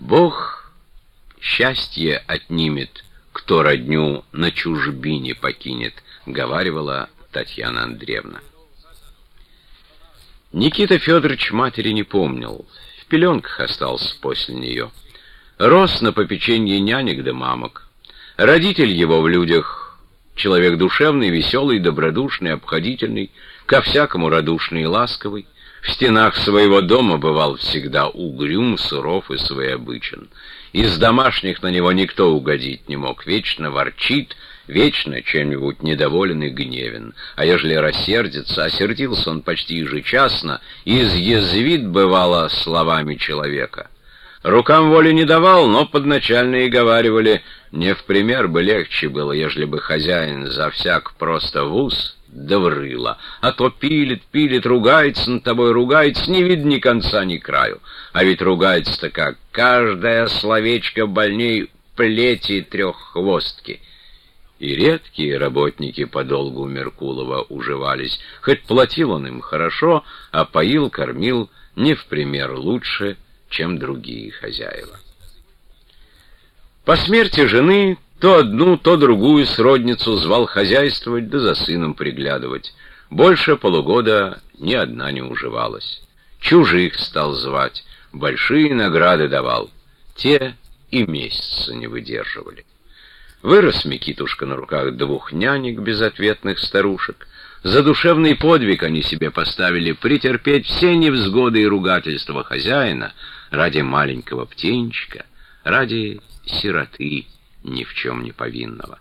Бог счастье отнимет, кто родню на чужбине покинет, говаривала Татьяна Андреевна. Никита Федорович матери не помнил, в пеленках остался после нее. Рос на попечении нянек да мамок. Родитель его в людях человек душевный, веселый, добродушный, обходительный, ко всякому радушный и ласковый. В стенах своего дома бывал всегда угрюм, суров и своеобычен. Из домашних на него никто угодить не мог, вечно ворчит, вечно чем-нибудь недоволен и гневен. А ежели рассердится, осердился он почти ежечасно, изъязвит, бывало, словами человека. Рукам воли не давал, но подначальные говаривали, не в пример бы легче было, ежели бы хозяин за всяк просто в ус да врыло. А то пилит, пилит, ругается над тобой, ругается, не видно ни конца, ни краю. А ведь ругается-то как, каждое словечко больней плети треххвостки. И редкие работники подолгу у Меркулова уживались, хоть платил он им хорошо, а поил, кормил не в пример лучше, чем другие хозяева. По смерти жены то одну, то другую сродницу звал хозяйствовать, да за сыном приглядывать. Больше полугода ни одна не уживалась. Чужих стал звать, большие награды давал. Те и месяца не выдерживали. Вырос Микитушка на руках двух нянек, безответных старушек. За душевный подвиг они себе поставили претерпеть все невзгоды и ругательства хозяина ради маленького птенчика, ради сироты ни в чем не повинного.